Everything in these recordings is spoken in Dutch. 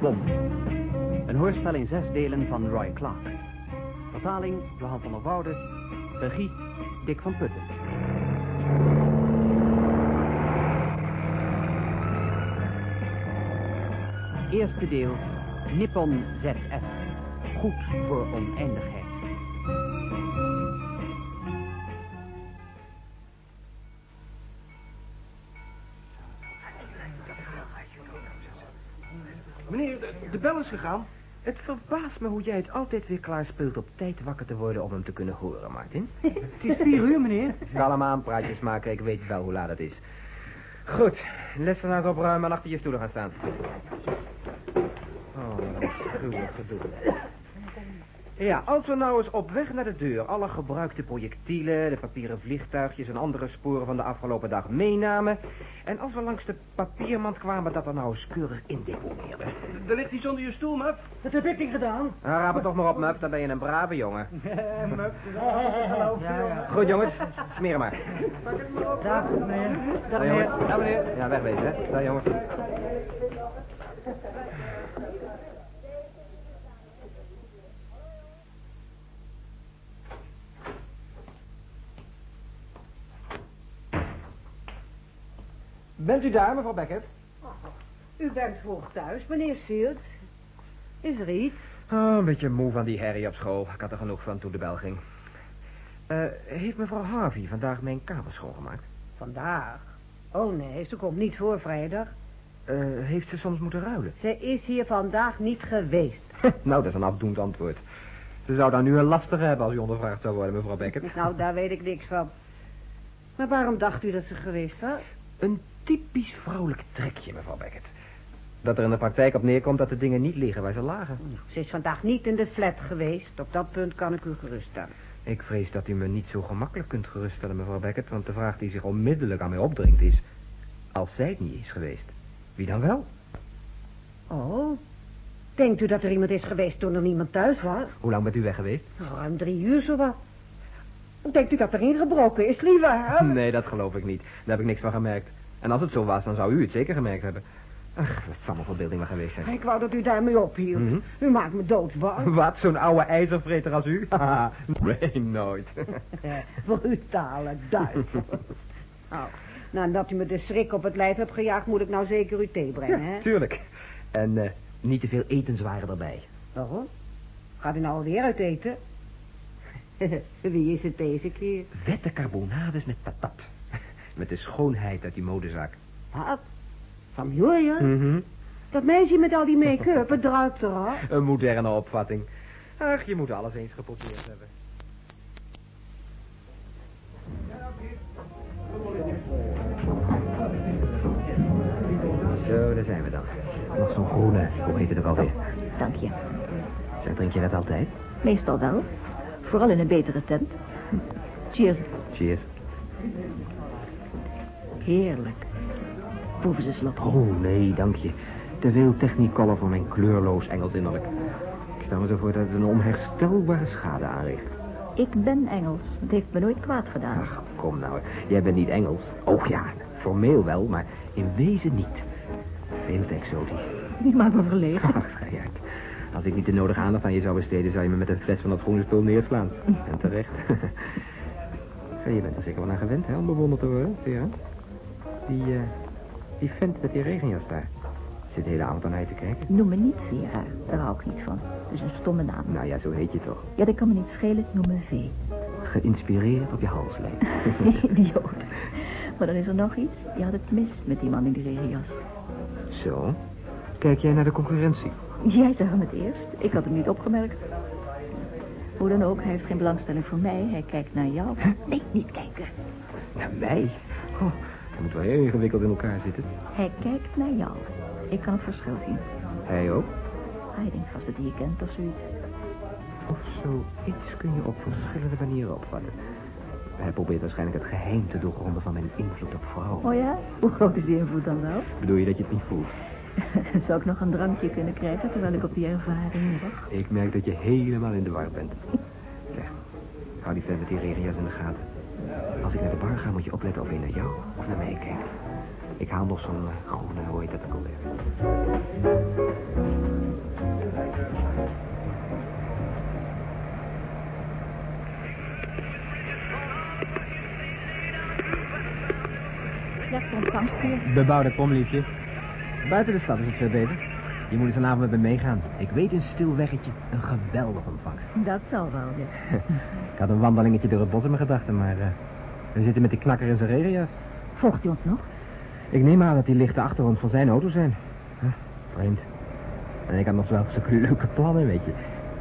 Een hoorspel in zes delen van Roy Clark. Vertaling Johan van der Woude. Regie Dick van Putten. Eerste deel Nippon ZF. Goed voor oneindigheid. Gegaan. Het verbaast me hoe jij het altijd weer klaar speelt op tijd wakker te worden om hem te kunnen horen, Martin. Het is vier uur, meneer. Kalm aan, praatjes maken, ik weet wel hoe laat het is. Goed, lessenaars opruimen en achter je stoelen gaan staan. Oh, wat een gruwelijk gedoe. Ja, als we nou eens op weg naar de deur alle gebruikte projectielen, de papieren vliegtuigjes en andere sporen van de afgelopen dag meenamen. En als we langs de papiermand kwamen, dat er nou eens keurig indeponeerden. Er ligt iets onder je stoel, Muff. Dat heb ik niet gedaan. Nou, raap het toch maar op, Muff, dan ben je een brave jongen. Goed, jongens, smeren maar. Dag, meneer. Dag, meneer. Dag, meneer. Ja, wegwezen, hè. Dag, jongens. Bent u daar, mevrouw Beckett? U bent vroeg thuis, meneer Shields. Is er iets? Oh, een beetje moe van die herrie op school. Ik had er genoeg van toen de bel ging. Eh, heeft mevrouw Harvey vandaag mijn kamer schoongemaakt? Vandaag? Oh nee, ze komt niet voor vrijdag. Eh, heeft ze soms moeten ruilen? Ze is hier vandaag niet geweest. nou, dat is een afdoend antwoord. Ze zou dan nu een lastige hebben als u ondervraagd zou worden, mevrouw Beckett. Nou, daar weet ik niks van. Maar waarom dacht u dat ze geweest was? Een typisch vrouwelijk trekje, mevrouw Beckett. Dat er in de praktijk op neerkomt dat de dingen niet liggen waar ze lagen. Nou, ze is vandaag niet in de flat geweest. Op dat punt kan ik u geruststellen. Ik vrees dat u me niet zo gemakkelijk kunt geruststellen, mevrouw Beckett... want de vraag die zich onmiddellijk aan mij opdringt is... als zij het niet is geweest, wie dan wel? Oh, denkt u dat er iemand is geweest toen er niemand thuis was? Hoe lang bent u weg geweest? Ruim drie uur zowat. Denkt u dat er ingebroken is, lieve? Nee, dat geloof ik niet. Daar heb ik niks van gemerkt. En als het zo was, dan zou u het zeker gemerkt hebben. Ach, dat zal maar verbeelding maar geweest zijn. Ik wou dat u daarmee ophield. Mhm. U maakt me doodsbang. Wat, zo'n oude ijzervreter als u? Nee, nooit. Brutale duivel. oh, nou, dat u me de schrik op het lijf hebt gejaagd, moet ik nou zeker uw thee brengen, hè? Tuurlijk. En eh, niet te veel etenswaren erbij. Waarom? Gaat u nou alweer uit eten? Wie is het deze keer? Wette carbonades met patat. Met de schoonheid uit die modezaak. Wat? Van Julian? Mhm. Dat meisje met al die make-up, het druipt eraf. Een moderne opvatting. Ach, je moet alles eens geprobeerd hebben. Zo, daar zijn we dan. Nog zo'n groene, hoe heet het ook alweer? Dank je. Zeg, drink je dat altijd? Meestal wel. Vooral in een betere tent. Cheers. Cheers. Heerlijk. Proef eens een slok. Oh, nee, dank je. Te veel technicolor voor mijn kleurloos Engels innerlijk. Ik stel me zo voor dat het een onherstelbare schade aanricht. Ik ben Engels. Het heeft me nooit kwaad gedaan. Ach, kom nou. Jij bent niet Engels. Oh ja, formeel wel, maar in wezen niet. Veel te exotisch. Die maakt me verlegen. Ach, ja, als ik niet de nodige aandacht aan je zou besteden... zou je me met een fles van dat groene spul neerslaan. En terecht. Ja, je bent er zeker wel aan gewend, hè, om bewonderd te worden, Vera. Die, eh, die vent met die regenjas daar. Zit de hele avond aan mij te kijken. Noem me niet Vera. Daar hou ik niet van. Dat is een stomme naam. Nou ja, zo heet je toch. Ja, dat kan me niet schelen. Noem me V. Geïnspireerd op je halslijn. Idioot. Maar dan is er nog iets. Je had het mis met die man in die regenjas. Zo. Kijk jij naar de concurrentie? Jij zag hem het eerst. Ik had hem niet opgemerkt. Hoe dan ook, hij heeft geen belangstelling voor mij. Hij kijkt naar jou. Nee, niet kijken. Naar mij? Oh, dat moet wel heel ingewikkeld in elkaar zitten. Hij kijkt naar jou. Ik kan het verschil zien. Hij ook? Hij denkt vast dat hij je kent of zoiets. Of zoiets kun je op verschillende manieren opvatten. Hij probeert waarschijnlijk het geheim te doorgronden van mijn invloed op vrouwen. Oh ja? Hoe groot is die invloed dan wel? Bedoel je dat je het niet voelt? Zou ik nog een drankje kunnen krijgen terwijl ik op die ervaring wacht? Ik merk dat je helemaal in de war bent. Kijk, hou die verder met die regenjas in de gaten. Als ik naar de bar ga, moet je opletten of hij naar jou of naar mij kijkt. Ik haal nog zo'n eh, groene, hoe heet dat ook alweer? Slecht ontvangst hier. Bebouwde kom. Buiten de stad is het veel beter. Je moet eens vanavond met me meegaan. Ik weet een stil weggetje. Een geweldig ontvangst. Dat zal wel, ja. Ik had een wandelingetje door het bos in mijn gedachten, maar... eh, we zitten met die knakker in zijn regenjas. Volgt u ons nog? Ik neem aan dat die lichten achter ons van zijn auto zijn. Huh, vreemd. En ik had nog wel zulke leuke plannen, weet je.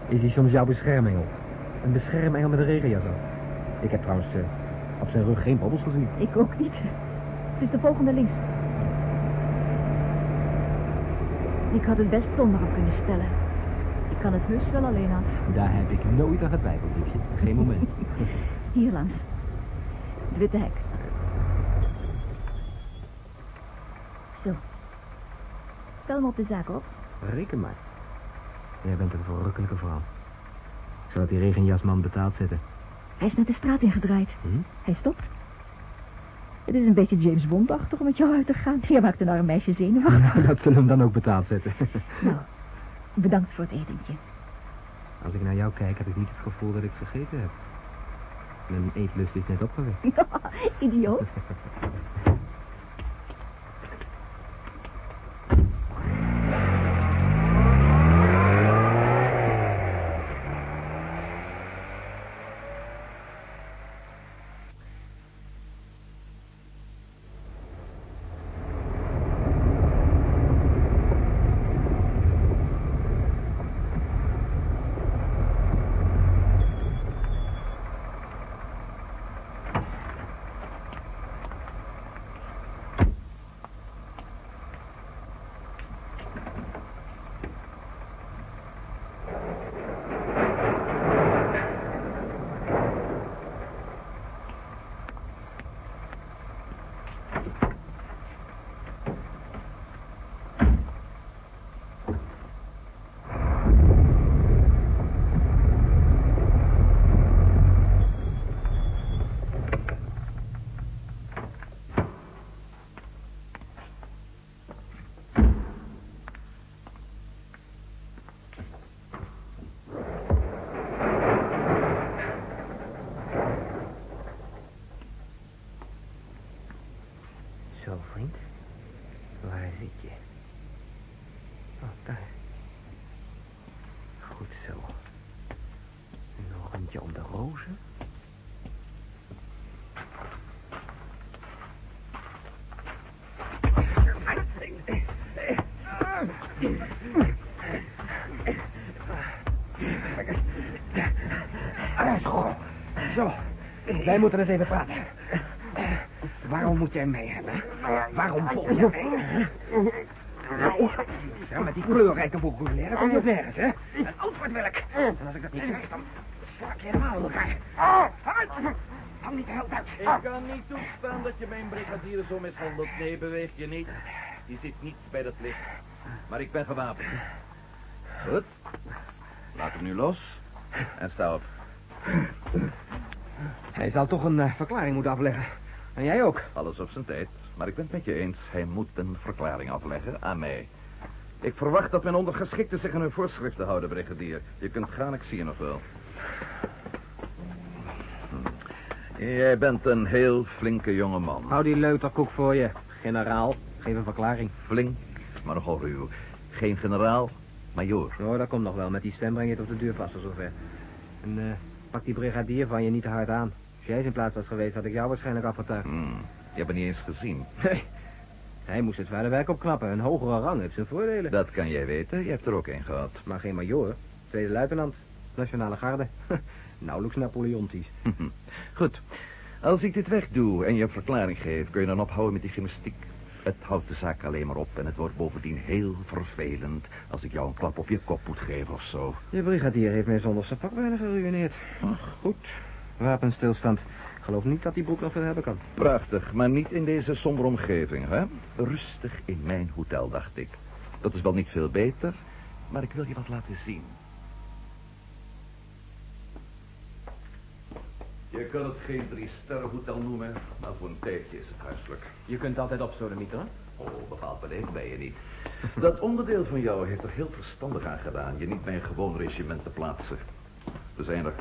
Is hij soms jouw beschermengel? Een beschermengel met een regenjas aan. Ik heb trouwens eh, op zijn rug geen bobbels gezien. Ik ook niet. Het is de volgende links. Ik had het best zonder hem kunnen stellen. Ik kan het heus wel alleen aan. Daar heb ik nooit aan getwijfeld, liefje. Geen moment. Hier langs. Het witte hek. Zo. Stel me op de zaak op. Reken maar. Jij bent een verrukkelijke vrouw. Ik zal het die regenjasman betaald zetten. Hij is net de straat ingedraaid. Hm? Hij stopt. Het is een beetje James Bond-achtig om met jou uit te gaan. Je maakt een arm meisje zenuwachtig. Nou, dat zullen we hem dan ook betaald zetten. nou, bedankt voor het etentje. Als ik naar jou kijk, heb ik niet het gevoel dat ik vergeten heb. Mijn eetlust is net opgewekt. Idioot. Zo, vriend. Waar zit je? Oh, daar. Goed zo. Nog een rondje om de rozen. Zo, wij moeten eens even praten. Waarom moet jij mee hebben? Waarom volg je mij? Nou, ja, met die kleurrijke vocabulaire kom je nergens, hè? Een antwoord wil ik. En als ik dat niet krijg, dan sla ik je helemaal in elkaar. Uit! Hang niet de held uit. Ik kan niet toestaan dat je mijn brigadier zo mishandelt. Nee, beweeg je niet. Je zit niet bij dat licht. Maar ik ben gewapend. Goed. Laat hem nu los. En sta op. Hij zal toch een eh, verklaring moeten afleggen. En jij ook. Alles op zijn tijd. Maar ik ben het met je eens. Hij moet een verklaring afleggen aan mij. Ik verwacht dat mijn ondergeschikten zich aan hun voorschriften houden, brigadier. Je kunt gaan, ik zie je nog wel. Hm. Jij bent een heel flinke jonge man. Hou die leuterkoek voor je. Generaal, geef een verklaring. Flink, maar nogal ruw. Geen generaal, majoor. Oh, dat komt nog wel. Met die stem breng je het op de deur vast, zover. En eh, pak die brigadier van je niet te hard aan. Als jij zijn plaats was geweest, had ik jou waarschijnlijk afgetuigd. Hm. Je hebt me niet eens gezien. Nee. Hij moest het zware werk opknappen. Een hogere rang heeft zijn voordelen. Dat kan jij weten. Je hebt er ook een gehad. Maar geen majoor. Tweede luitenant. Nationale garde. Nauwelijks Napoleontisch. Goed. Als ik dit wegdoe en je een verklaring geef, kun je dan ophouden met die gymnastiek. Het houdt de zaak alleen maar op en het wordt bovendien heel vervelend als ik jou een klap op je kop moet geven of zo. Je brigadier heeft mij zonder zijn pak bijna geruineerd. Ach, goed. Wapenstilstand. Ik geloof niet dat die broek nog veel hebben kan. Prachtig, maar niet in deze sombere omgeving, hè? Rustig in mijn hotel, dacht ik. Dat is wel niet veel beter, maar ik wil je wat laten zien. Je kan het geen drie sterrenhotel noemen, maar voor een tijdje is het huiselijk. Je kunt altijd op hè? Oh, bepaald beleefd ben je niet. Dat onderdeel van jou heeft er heel verstandig aan gedaan je niet bij een gewoon regiment te plaatsen. We zijn er.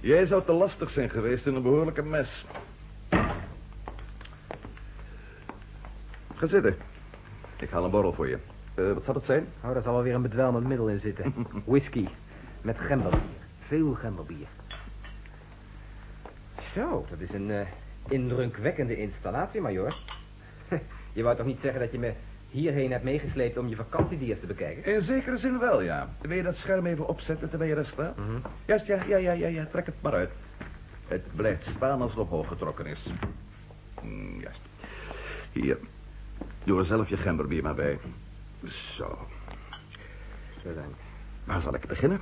Jij zou te lastig zijn geweest in een behoorlijke mes. Ga zitten. Ik haal een borrel voor je. Eh, wat zal het zijn? Oh, daar zal wel weer een bedwelmend middel in zitten. Whisky. Met gemberbier. Veel gemberbier. Zo, dat is een eh, indrukwekkende installatie, majoor. je wou toch niet zeggen dat je me hierheen hebt meegesleept om je vakantiediers te bekijken? In zekere zin wel, ja. Wil je dat scherm even opzetten terwijl je rest staat? Mhm. Juist, ja, ja, ja, ja, ja. Trek het maar uit. Het blijft staan als het omhoog getrokken is. Mm, juist. Hier. Doe er zelf je gemberbier maar bij. Zo. Zo. Waar zal ik beginnen?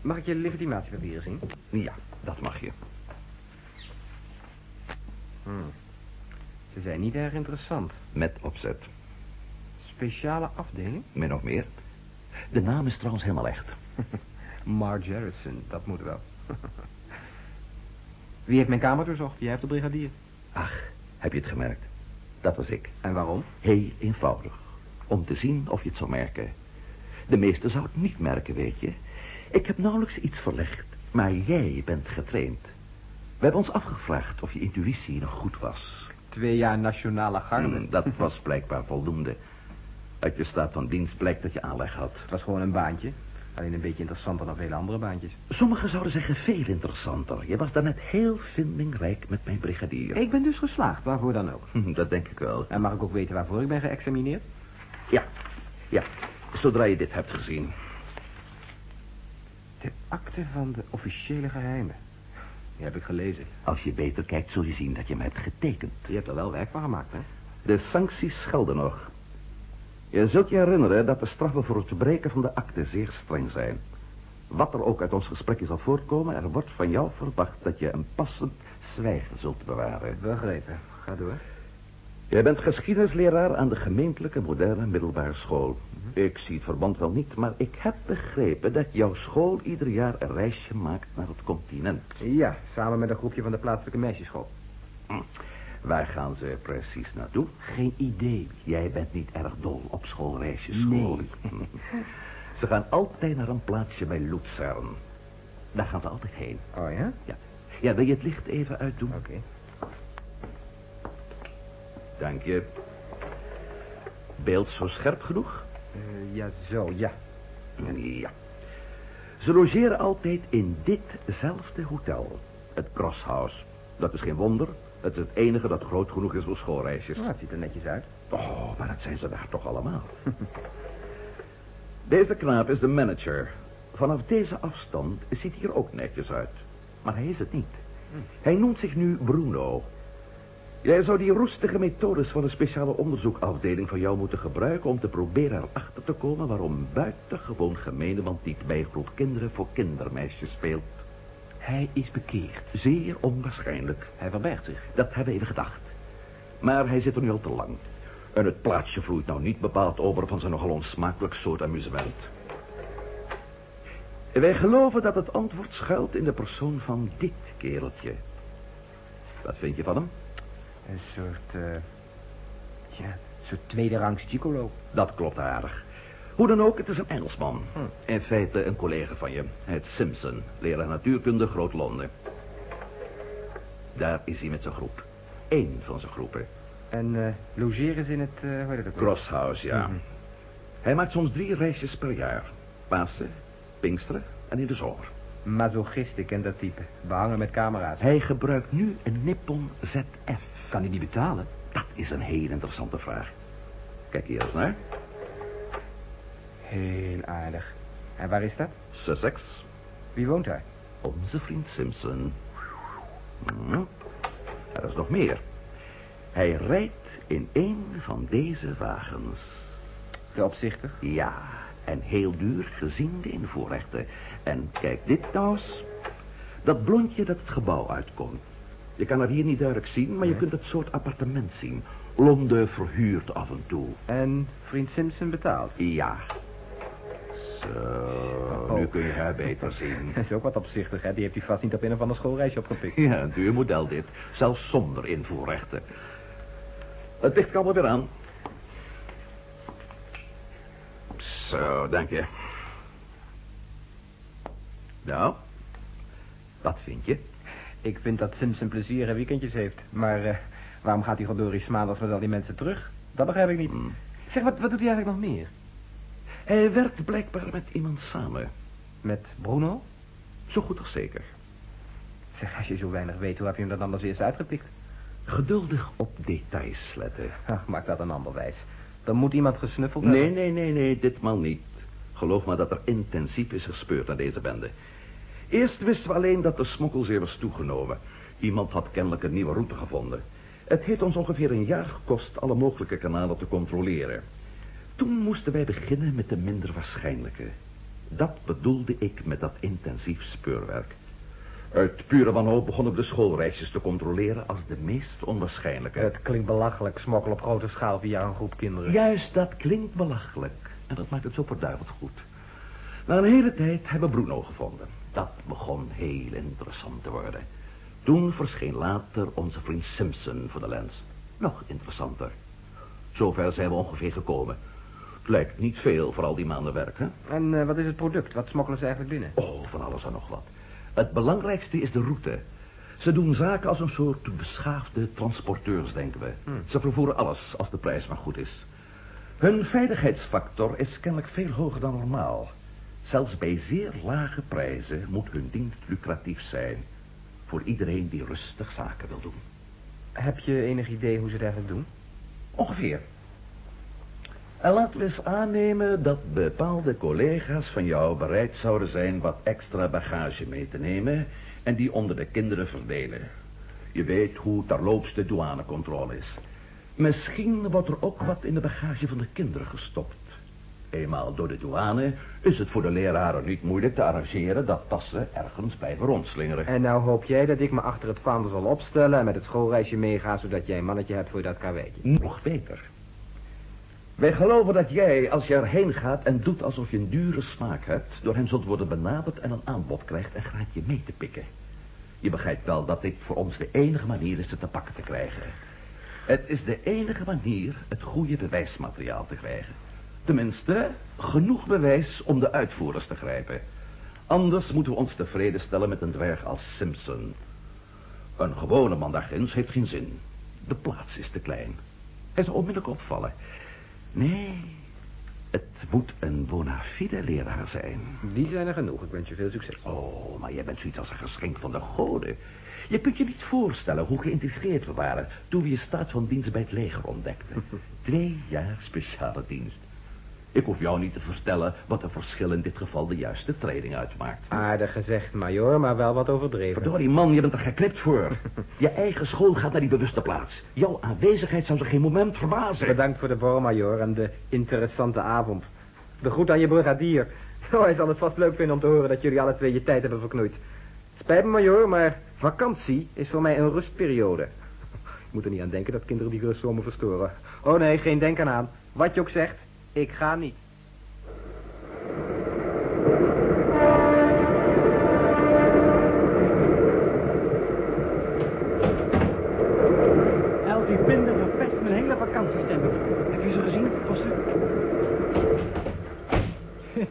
Mag ik je legitimatiepapieren zien? Ja, dat mag je. Hmm. Ze zijn niet erg interessant. Met opzet. Speciale afdeling? Min of meer. De naam is trouwens helemaal echt. Marge Harrison, dat moet wel. Wie heeft mijn kamer doorzocht? Jij hebt de brigadier. Ach, heb je het gemerkt? Dat was ik. En waarom? Heel eenvoudig. Om te zien of je het zou merken. De meesten zou het niet merken, weet je. Ik heb nauwelijks iets verlegd, maar jij bent getraind. We hebben ons afgevraagd of je intuïtie nog goed was. Twee jaar nationale garde. Hmm, dat was blijkbaar voldoende. Uit je staat van dienst blijkt dat je aanleg had. Het was gewoon een baantje. Alleen een beetje interessanter dan vele andere baantjes. Sommigen zouden zeggen veel interessanter. Je was daarnet heel vindingrijk met mijn brigadier. Ik ben dus geslaagd, waarvoor dan ook. Hm, Dat denk ik wel. En mag ik ook weten waarvoor ik ben geëxamineerd? Ja, ja. Zodra je dit hebt gezien. De akte van de officiële geheimen. Die heb ik gelezen. Als je beter kijkt, zul je zien dat je me hebt getekend. Je hebt er wel werk van gemaakt, hè? De sancties gelden nog. Je zult je herinneren dat de straffen voor het verbreken van de akte zeer streng zijn. Wat er ook uit ons gesprekje zal voortkomen, er wordt van jou verwacht dat je een passend zwijgen zult bewaren. Begrepen. Ga door. Jij bent geschiedenisleraar aan de gemeentelijke moderne middelbare school. Ik zie het verband wel niet, maar ik heb begrepen dat jouw school ieder jaar een reisje maakt naar het continent. Ja, samen met een groepje van de plaatselijke meisjesschool. Hm. Waar gaan ze precies naartoe? Geen idee. Jij bent niet erg dol op schoolreisjes, school. Nee. Ze gaan altijd naar een plaatsje bij Luzern. Daar gaan ze altijd heen. Oh ja? Ja. Ja, wil je het licht even uitdoen? Oké. Dank je. Beeld zo scherp genoeg? Eh, ja, zo, ja. Ja. Ze logeren altijd in ditzelfde hotel. Het Crosshouse. Dat is geen wonder. Het is het enige dat groot genoeg is voor schoolreisjes. Nou, het ziet er netjes uit. Oh, maar dat zijn ze daar toch allemaal. Deze knaap is de manager. Vanaf deze afstand ziet hij er ook netjes uit. Maar hij is het niet. Hij noemt zich nu Bruno. Jij zou die roestige methodes van een speciale onderzoekafdeling van jou moeten gebruiken... om te proberen erachter te komen waarom buitengewoon gemene bandiet bij een groep kinderen voor kindermeisjes speelt. Hij is bekeerd. Zeer onwaarschijnlijk. Hij verbergt zich. Dat hebben we even gedacht. Maar hij zit er nu al te lang. En het plaatsje vloeit nou niet bepaald over van zijn nogal onsmakelijk soort amusement. Wij geloven dat het antwoord schuilt in de persoon van dit kereltje. Wat vind je van hem? Een soort, eh... ja, een soort tweede rangs gigolo. Dat klopt aardig. Hoe dan ook, het is een Engelsman. Hm. In feite een collega van je. Heet Simpson, leraar natuurkunde Groot-Londen. Daar is hij met zijn groep. Eén van zijn groepen. En eh logeren ze in het, eh hoe heet het ook? weer? Crosshouse, ja. Mhm. Hij maakt soms drie reisjes per jaar. Pasen, Pinksteren en in de zomer. Masochist, ik ken dat type. Behangen met camera's. Hij gebruikt nu een Nippon ZF. Kan hij die betalen? Dat is een heel interessante vraag. Kijk hier eens naar. Heel aardig. En waar is dat? Sussex. Wie woont daar? Onze vriend Simpson. Hm. Er is nog meer. Hij rijdt in een van deze wagens. De opzichter? Ja, en heel duur gezien de invoerrechten. En kijk dit nou eens. Dat blondje dat het gebouw uitkomt. Je kan het hier niet duidelijk zien, maar je kunt het soort appartement zien. Londen verhuurt af en toe. En vriend Simpson betaalt. Ja. Zo, nu kun je haar beter zien. Dat is ook wat opzichtig, hè? Die heeft hij vast niet op een of ander schoolreisje opgepikt. Ja, een duur model dit. Zelfs zonder invoerrechten. Het licht kan weer aan. Zo, dank je. Nou, Wat vind je? Ik vind dat Simpson plezier en weekendjes heeft. Maar eh, waarom gaat hij verdorie maandags met al die mensen terug? Dat begrijp ik niet. Hmm. Zeg, wat, wat doet hij eigenlijk nog meer? Hij werkt blijkbaar met iemand samen. Met Bruno? Zo goed als zeker. Zeg, als je zo weinig weet, hoe heb je hem dat dan als eerste uitgepikt? Geduldig op details letten. Ach, maak dat een ander wijs. Dan moet iemand gesnuffeld Nee, hebben. nee, nee, nee, ditmaal niet. Geloof me dat er intensief is gespeurd naar deze bende. Eerst wisten we alleen dat de smokkel zeer was toegenomen. Iemand had kennelijk een nieuwe route gevonden. Het heeft ons ongeveer een jaar gekost alle mogelijke kanalen te controleren. Toen moesten wij beginnen met de minder waarschijnlijke. Dat bedoelde ik met dat intensief speurwerk. Uit pure wanhoop begonnen we de schoolreisjes te controleren als de meest onwaarschijnlijke. Het klinkt belachelijk, smokkel op grote schaal via een groep kinderen. Juist, dat klinkt belachelijk. En dat maakt het zo verduiveld goed. Na een hele tijd hebben we Bruno gevonden. Dat begon heel interessant te worden. Toen verscheen later onze vriend Simpson voor de lens. Nog interessanter. Zover zijn we ongeveer gekomen. Het lijkt niet veel voor al die maanden werk, hè? En eh, wat is het product? Wat smokkelen ze eigenlijk binnen? Oh, van alles en nog wat. Het belangrijkste is de route. Ze doen zaken als een soort beschaafde transporteurs, denken we. Hmm. Ze vervoeren alles als de prijs maar goed is. Hun veiligheidsfactor is kennelijk veel hoger dan normaal. Zelfs bij zeer lage prijzen moet hun dienst lucratief zijn. Voor iedereen die rustig zaken wil doen. Heb je enig idee hoe ze het eigenlijk doen? Ongeveer. En laten we eens aannemen dat bepaalde collega's van jou bereid zouden zijn wat extra bagage mee te nemen en die onder de kinderen verdelen. Je weet hoe terloops de douanecontrole is. Misschien wordt er ook wat in de bagage van de kinderen gestopt. Eenmaal door de douane is het voor de leraren niet moeilijk te arrangeren dat tassen ergens blijven rondslingeren. En nou hoop jij dat ik me achter het vaandel zal opstellen en met het schoolreisje meega, zodat jij een mannetje hebt voor dat karweitje. Nog beter. Wij geloven dat jij, als je erheen gaat en doet alsof je een dure smaak hebt... door hen zult worden benaderd en een aanbod krijgt een graadje mee te pikken. Je begrijpt wel dat dit voor ons de enige manier is het te pakken te krijgen. Het is de enige manier het goede bewijsmateriaal te krijgen. Tenminste, genoeg bewijs om de uitvoerders te grijpen. Anders moeten we ons tevreden stellen met een dwerg als Simpson. Een gewone man daar ginds heeft geen zin. De plaats is te klein. Hij zal onmiddellijk opvallen. Nee, het moet een bona fide leraar zijn. Die zijn er genoeg. Ik wens je veel succes. Oh, maar jij bent zoiets als een geschenk van de goden. Je kunt je niet voorstellen hoe geïntegreerd we waren... toen we je staat van dienst bij het leger ontdekten. Twee jaar speciale dienst. Ik hoef jou niet te vertellen wat een verschil in dit geval de juiste training uitmaakt. Aardig gezegd, majoor, maar wel wat overdreven. Verdorie man, je bent er geknipt voor. Je eigen school gaat naar die bewuste plaats. Jouw aanwezigheid zou ze geen moment verbazen. Bedankt voor de borrel, majoor, en de interessante avond. De groet aan je brigadier. Oh, hij zal het vast leuk vinden om te horen dat jullie alle twee je tijd hebben verknoeid. Spijt me, majoor, maar vakantie is voor mij een rustperiode. Ik moet er niet aan denken dat kinderen die rust zomaar verstoren. Oh nee, geen denken aan. Wat je ook zegt, ik ga niet. Elfie Pinder verpest mijn hele vakantiestemming. Heb je ze gezien, Foster?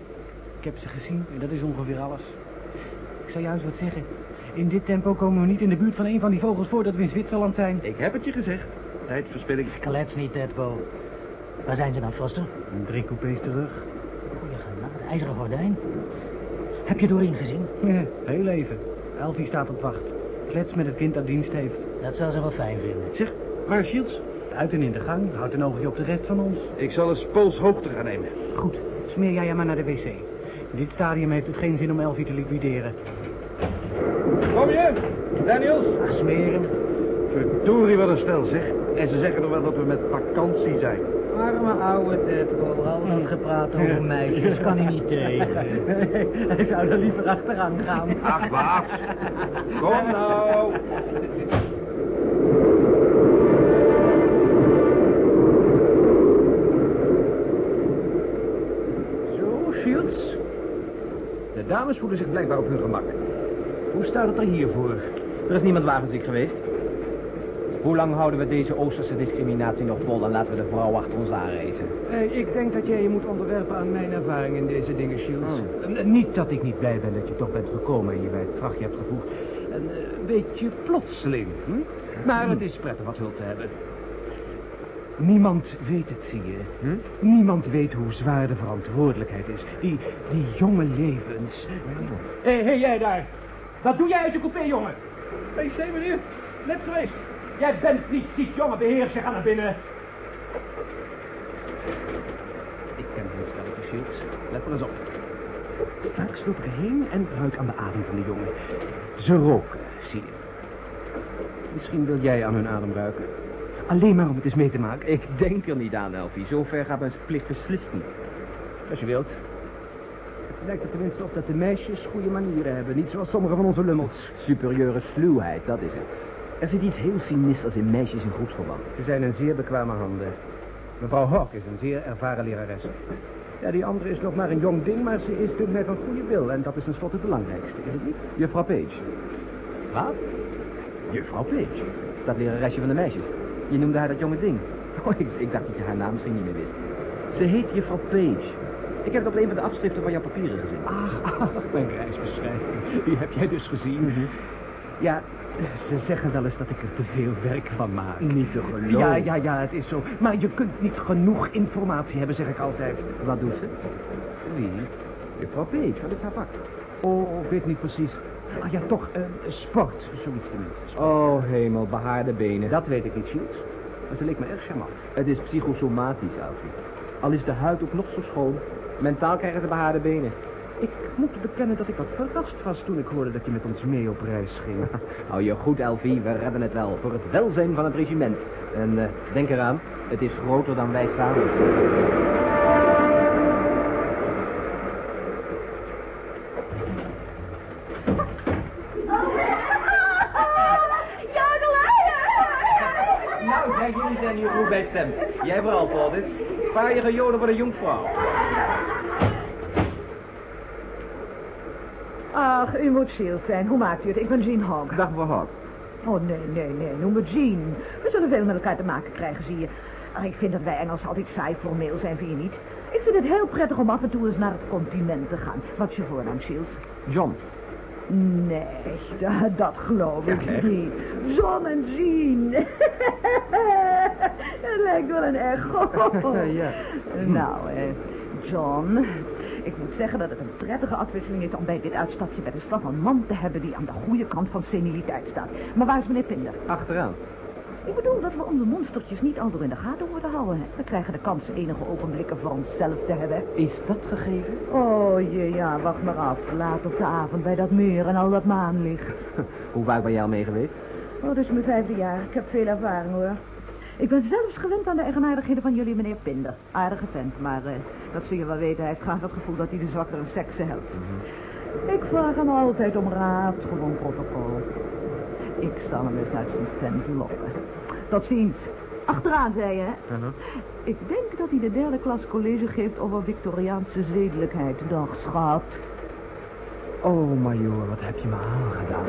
Ik heb ze gezien en dat is ongeveer alles. Ik zou juist wat zeggen. In dit tempo komen we niet in de buurt van een van die vogels voordat we in Zwitserland zijn. Ik heb het je gezegd. Tijdverspilling. Klets niet, Tedpo. Waar zijn ze nou, Foster? Drie coupés terug. Goeie genade, ijzeren gordijn. Heb je Doreen gezien? Ja, heel even. Elfie staat op wacht. Klets met het kind dat dienst heeft. Dat zou ze wel fijn vinden. Zeg, waar is Shields? Uit en in de gang. Houd een oogje op de rest van ons. Ik zal eens poolshoogte gaan nemen. Goed, smeer jij hem maar naar de wc. In dit stadium heeft het geen zin om Elfie te liquideren. Kom je, Daniels? Ach, smeren. Verdorie, wat een stel, zeg. En ze zeggen nog wel dat we met vakantie zijn. Arme oude Tedpo, al dat gepraat over meisjes kan hij niet tegen. Hij zou er liever achteraan gaan. Ach, baas. Kom nou. Zo, Shields. De dames voelen zich blijkbaar op hun gemak. Hoe staat het er hiervoor? Er is niemand wagenziek geweest. Hoe lang houden we deze Oosterse discriminatie nog vol en laten we de vrouw achter ons aanreizen? Eh, ik denk dat jij je moet onderwerpen aan mijn ervaring in deze dingen, Shields. Hmm. Eh, niet dat ik niet blij ben dat je toch bent gekomen en je bij het vrachtje hebt gevoegd. Een eh, beetje plotseling, hm? Maar het is prettig wat hulp te hebben. Niemand weet het, zie je. Hm? Niemand weet hoe zwaar de verantwoordelijkheid is. Die, die jonge levens. Hé, hey, hey, jij daar. Wat doe jij uit de coupé, jongen? PC, meneer. Net geweest. Jij bent niet jongen. Beheer zich aan naar binnen. Ik ken hun stelletje, Shields. Let maar eens op. Straks loop ik erheen en ruik aan de adem van de jongen. Ze roken, zie je. Misschien wil jij aan hun adem ruiken. Alleen maar om het eens mee te maken. Ik denk er niet aan, Elfie. Zover gaat mijn plicht beslist niet. Als je wilt. Het lijkt er tenminste op dat de meisjes goede manieren hebben. Niet zoals sommige van onze lummels. Superieure sluwheid, dat is het. Er zit iets heel sinisters in meisjes in groepsverband. Ze zijn in zeer bekwame handen. Mevrouw Hawk is een zeer ervaren lerares. Ja, die andere is nog maar een jong ding, maar ze is dunkt mij van goede wil. En dat is tenslotte het belangrijkste, is het niet? Juffrouw Page. Wat? Juffrouw Page. Dat leraresje van de meisjes. Je noemde haar dat jonge ding. Oh, ik, ik dacht dat je haar naam misschien niet meer wist. Ze heet juffrouw Page. Ik heb het op een van de afschriften van jouw papieren gezien. Ach, ach, mijn reisbeschrijving. Die heb jij dus gezien. Ja, ze zeggen wel eens dat ik er te veel werk van maak. Niet te geloven. Ja, ja, ja, het is zo. Maar je kunt niet genoeg informatie hebben, zeg ik altijd. Wat doet ze? Wie? Page, wat is haar vak? Oh, ik weet niet precies. Ah ja, toch, eh, sport, zoiets tenminste. Oh, hemel, behaarde benen. Dat weet ik niet, Shields. Maar ze leek me erg charmant. Het is psychosomatisch, Elfie. Al is de huid ook nog zo schoon. Mentaal krijgen ze behaarde benen. Ik moet bekennen dat ik wat verrast was toen ik hoorde dat je met ons mee op reis ging. Hou je goed, Elfie. We redden het wel. Voor het welzijn van het regiment. En eh, denk eraan, het is groter dan wij samen. Nou, kijk, jullie zijn hier goed bij stem. Jij vooral, Paulus. Spaar je gejoden voor de jonkvrouw. Ach, u moet Shields zijn. Hoe maakt u het? Ik ben Jean Hogg. Dag, mevrouw Hawk. Oh, nee, nee, nee. Noem me Jean. We zullen veel met elkaar te maken krijgen, zie je. Ach, ik vind dat wij Engelsen altijd saai formeel zijn, vind je niet? Ik vind het heel prettig om af en toe eens naar het continent te gaan. Wat is je voornaam, Shields? John. Nee, dat, dat geloof ik niet. John en Jean. Het lijkt wel een echo. Ja. Nou, eh, John, ik moet zeggen dat het een prettige afwisseling is om bij dit uitstapje bij de stad een man te hebben die aan de goede kant van seniliteit staat. Maar waar is meneer Pinder? Achteraan. Ik bedoel dat we onze monstertjes niet al door in de gaten worden houden. Hè? We krijgen de kans enige ogenblikken voor onszelf te hebben. Is dat gegeven? Oh jee, ja, wacht maar af. Laat op de avond bij dat meer en al dat maanlicht. Hoe vaak ben jij al mee geweest? Oh, dit is mijn vijfde jaar. Ik heb veel ervaring hoor. Ik ben zelfs gewend aan de eigenaardigheden van jullie, meneer Pinder. Aardige vent, maar eh, dat zul je wel weten. Hij heeft graag het gevoel dat hij de zwakkere seksen helpt. Ik vraag hem altijd om raad, gewoon protocol. Ik zal hem eens uit zijn tent lokken. Tot ziens. Achteraan, zei je, hè? Ik denk dat hij de derde klas college geeft over Victoriaanse zedelijkheid. Dag, schat. Oh, majoor, wat heb je me aangedaan.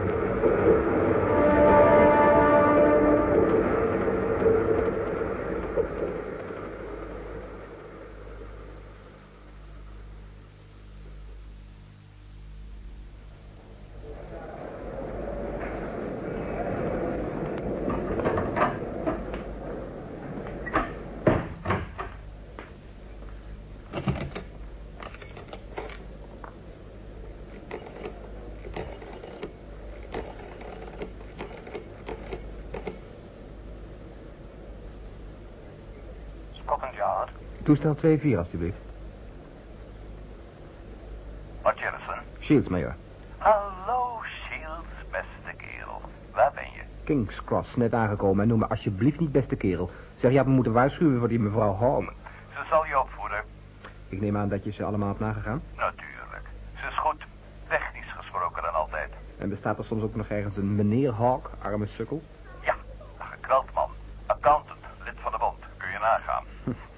Toestel 2-4, alstublieft. Wat Jellison? Shields, major. Hallo, Shields, beste kerel. Waar ben je? King's Cross, net aangekomen. En noem me alsjeblieft niet beste kerel. Zeg, je had me moeten waarschuwen voor die mevrouw Hawk. Ze zal je opvoeden. Ik neem aan dat je ze allemaal hebt nagegaan. Natuurlijk. Ze is goed. Technisch gesproken dan altijd. En bestaat er soms ook nog ergens een meneer Hawk, arme sukkel? Ja, een gekweld man. Accountant, lid van de bond. Kun je nagaan.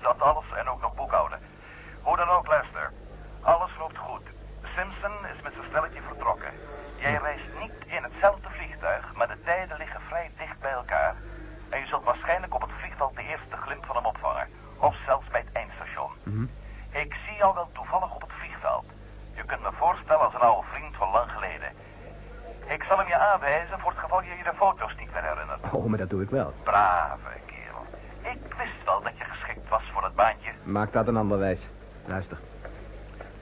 Dat alles en ook nog boekhouden. Hoe dan ook, Lester. Alles loopt goed. Simpson is met zijn stelletje vertrokken. Jij reist niet in hetzelfde vliegtuig, maar de tijden liggen vrij dicht bij elkaar. blind van hem opvangen. Of zelfs bij het eindstation. Mhm. Ik zie jou wel toevallig op het vliegveld. Je kunt me voorstellen als een oude vriend van lang geleden. Ik zal hem je aanwijzen voor het geval je je de foto's niet meer herinnert. Oh, maar dat doe ik wel. Brave kerel. Ik wist wel dat je geschikt was voor het baantje. Maak dat een ander wijs. Luister.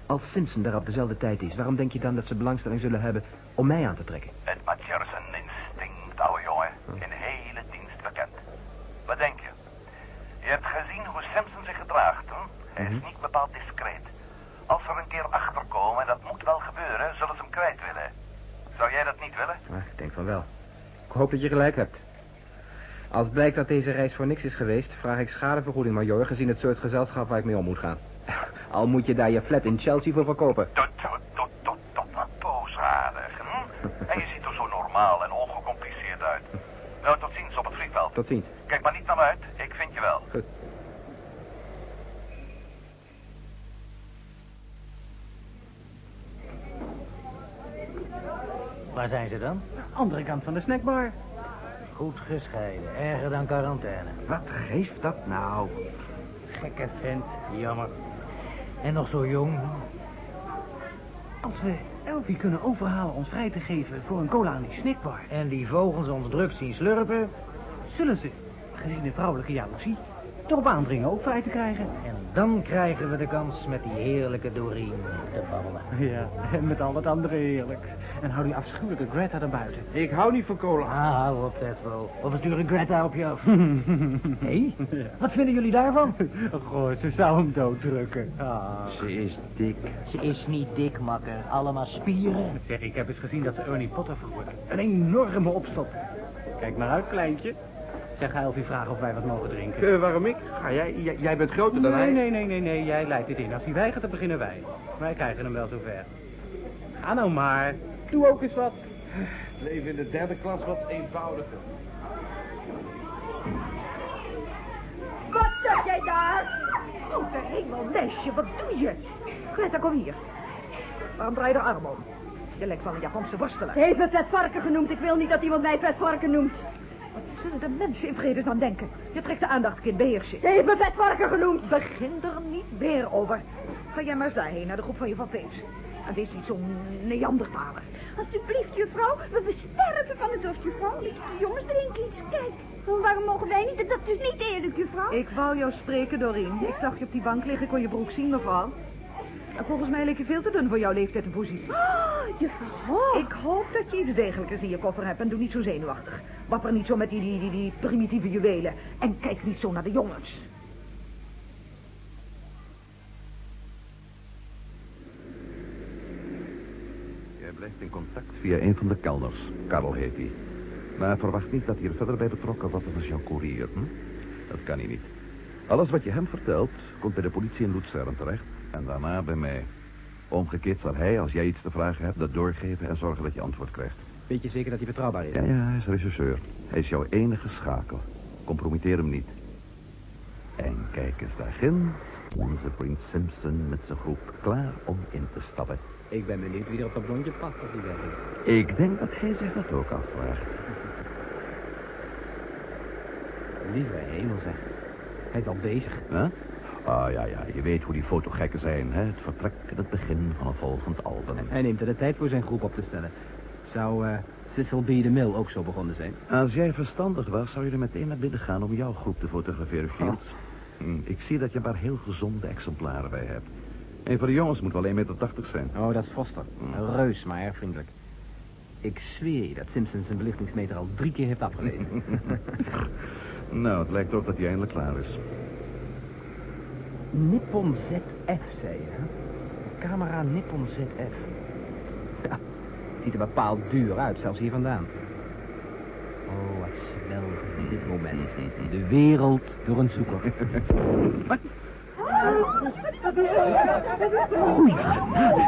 Als Simpson daar op dezelfde tijd is, waarom denk je dan dat ze belangstelling zullen hebben om mij aan te trekken? Het Mathieu is een instinct, ouwe jongen. In hele dienst bekend. Wat denk je? Je hebt gezien hoe Simpson zich gedraagt, hm? Hij is niet bepaald discreet. Als ze er een keer achter komen, en dat moet wel gebeuren, zullen ze hem kwijt willen. Zou jij dat niet willen? Ik denk van wel. Ik hoop dat je gelijk hebt. Als blijkt dat deze reis voor niks is geweest, vraag ik schadevergoeding, major, gezien het soort gezelschap waar ik mee om moet gaan. Al moet je daar je flat in Chelsea voor verkopen. Tot, tot, tot, tot, tot wat boosaardig, hm? En je ziet er zo normaal en ongecompliceerd uit. Nou, tot ziens op het vliegveld. Tot ziens. Kijk maar niet naar me uit, ik vind je wel. Goed. Waar zijn ze dan? Andere kant van de snackbar. Goed gescheiden. Erger dan quarantaine. Wat geeft dat nou? Gekke vent. Jammer. En nog zo jong. Als we Elfie kunnen overhalen ons vrij te geven voor een cola aan die snackbar... En die vogels onder druk zien slurpen. zullen ze, gezien de vrouwelijke jaloezie, erop aandringen ook vrij te krijgen. En dan krijgen we de kans met die heerlijke Doreen te ballen. Ja, en met al het andere heerlijk. En hou die afschuwelijke Greta er buiten. Ik hou niet van cola. Ah, hou op, Tetvo. Of we sturen Greta op je af. Hé? Wat vinden jullie daarvan? Goh, ze zou hem dooddrukken. Ah. Ze is dik. Ze is niet dik, makker. Allemaal spieren. Zeg, ik heb eens gezien dat ze Ernie Potter vroeger een enorme opstop. Kijk maar uit, kleintje. Zeg, ga Elfie vragen of wij wat mogen drinken. Eh, waarom ik? Ga jij, jij, jij bent groter dan hij. Nee, nee, nee, nee, nee, jij leidt dit in. Als hij weigert, dan beginnen wij. Wij krijgen hem wel zover. Ga nou maar. Doe ook eens wat. Leven in de derde klas wat eenvoudiger. Wat zeg jij daar? Grote hemel, meisje, wat doe je? Greta, kom hier. Waarom draai je de arm om? Je lijkt van een Japanse worstelaar. Ze heeft me vetvarken genoemd. Ik wil niet dat iemand mij vetvarken noemt. Wat zullen de mensen in vredesnaam denken? Je trekt de aandacht, kind, beheers je. Ze heeft me vetvarken genoemd. Begin er niet weer over. Ga jij maar eens daarheen, naar de groep van je van Pees. En wees niet zo'n Neandertaler. Alsjeblieft, juffrouw. We besterven van het dorst, juffrouw. Jongens drinken iets. Kijk. Waarom mogen wij niet? Dat is niet eerlijk, juffrouw. Ik wou jou spreken, Doreen. Ik zag je op die bank liggen, kon je broek zien, mevrouw. En volgens mij leek je veel te dun voor jouw leeftijd en positie. Oh, juffrouw. Ik hoop dat je iets degelijkers in je koffer hebt en doe niet zo zenuwachtig. Wapper niet zo met die, die, die, die primitieve juwelen. En kijk niet zo naar de jongens. Jij blijft in contact via een van de kelders. Karel heet hij. Maar verwacht niet dat hij er verder bij betrokken wordt als jouw koerier. Hm? Dat kan hij niet. Alles wat je hem vertelt, komt bij de politie in Luzern terecht. En daarna bij mij. Omgekeerd zal hij, als jij iets te vragen hebt, dat doorgeven en zorgen dat je antwoord krijgt. Weet je zeker dat hij betrouwbaar is? Ja, ja, hij is regisseur. Hij is jouw enige schakel. Compromitteer hem niet. En kijk eens daarin. Onze vriend Simpson met zijn groep klaar om in te stappen. Ik ben benieuwd wie er op dat blondje past als hij weg is. Ik denk dat hij zich dat ook afvraagt. Lieve hemel zeg. Hij is al bezig. Huh? Ah, ja, ja, je weet hoe die fotogekken zijn, hè? Het vertrek en het begin van een volgend album. Hij neemt er de tijd voor zijn groep op te stellen. Zou eh Cecil B. de Mil ook zo begonnen zijn? Als jij verstandig was, zou je er meteen naar binnen gaan om jouw groep te fotograferen, Fields. Hm, Ik zie dat je paar heel gezonde exemplaren bij hebt. Een van de jongens moet wel 1,80 meter zijn. Oh, dat is Foster. Een reus, maar erg vriendelijk. Ik zweer je dat Simpson zijn belichtingsmeter al drie keer heeft afgelezen. nou, het lijkt erop dat hij eindelijk klaar is. Nippon ZF, zei je, hè? Camera Nippon ZF. Ja, ziet er bepaald duur uit, zelfs hier vandaan. Oh, wat zwelgt in dit moment. De wereld door een zoeker. Wat? Goeie genade.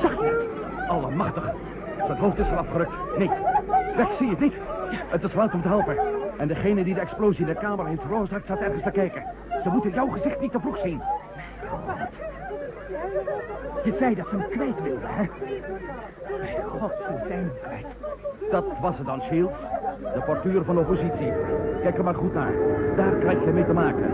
Zag je het? Allemachtig. Het hoofd is al afgerukt. Nee, weg zie je het niet. Het is fout om te helpen. En degene die de explosie in de kamer heeft veroorzaakt staat ergens te kijken. Ze moeten jouw gezicht niet te vroeg zien. Je zei dat ze hem kwijt wilden, hè? Mijn god, ze zijn hem kwijt. Dat was het dan, Shields. De portuur van de oppositie. Kijk er maar goed naar. Daar krijg je mee te maken.